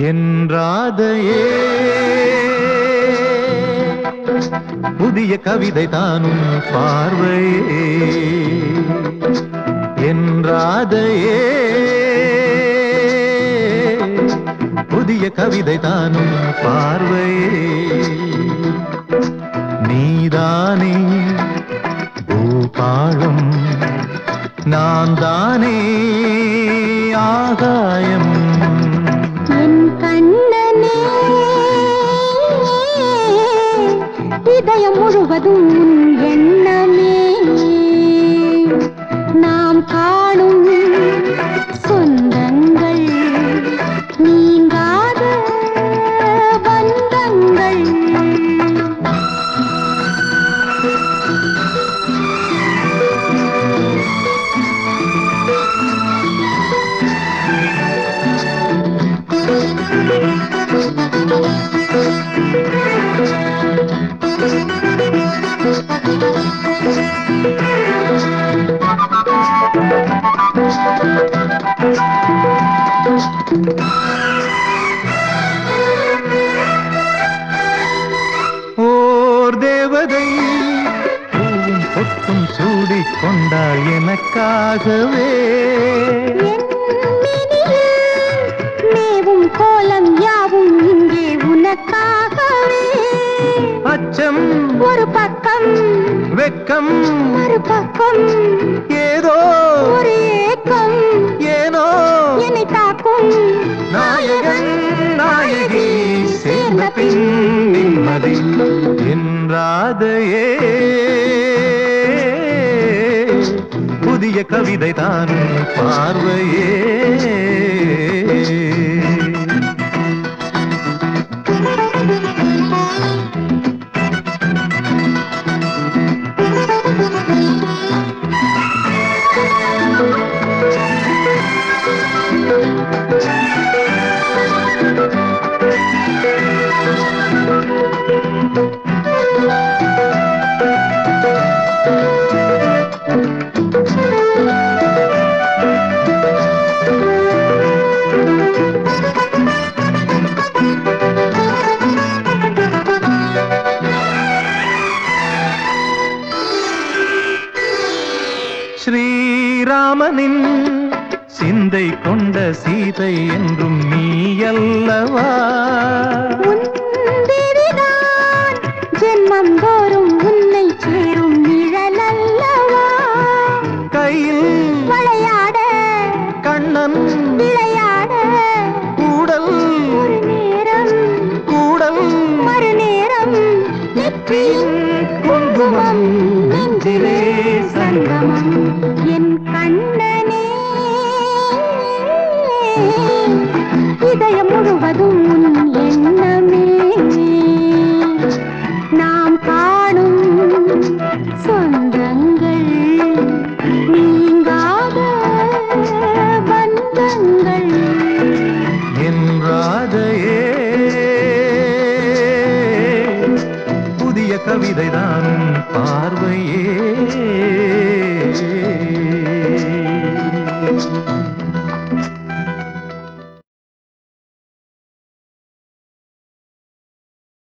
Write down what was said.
என்றாதையே. புதிய கவிதை தானும் பார்வையே. என்றாதையே. புதிய கவிதை தானும் பார்வையே. நீதானே பூபாளம் நான் தானே ஆகாயம். கண்ணனே. இதயம் முழுவதும் எண்ணமே. நாம் காணும் ஓர் தேவதை பூவும் பொட்டும் சூடிக் கொண்டாள் எனக்காகவே. அச்சம் ஒரு பக்கம் வெக்கம் ஒரு பக்கம் ஏதோ ஒரு ஏக்கம் ஏனோ என்னை தாக்கும் நாயகன் நாயகி சேர்ந்த பின் நிம்மதி என்றாதையே. புதிய கவிதை தான் பார்வையே. ஸ்ரீராமனின் சிந்தை கொண்ட சீதை என்றும் நீ அல்லவா ஜென்மம் தோறும் உன்னை சேரும் நிழல் அல்லவா கையில் விளையாட கண்ணன் விளையாட கூடல் ஒரு நேரம் கூடல் மறுநேரம் நெற்றியின் குங்குமம் நெஞ்சிலே. சங்கமம். என் கண்ணனே. இதயம் முழுவதும் எண்ணமே. நாம் காணும் சொந்தங்கள் நீங்காத பந்தங்கள். என்றாதையே புதிய கவிதைதான் பார்வையே. next.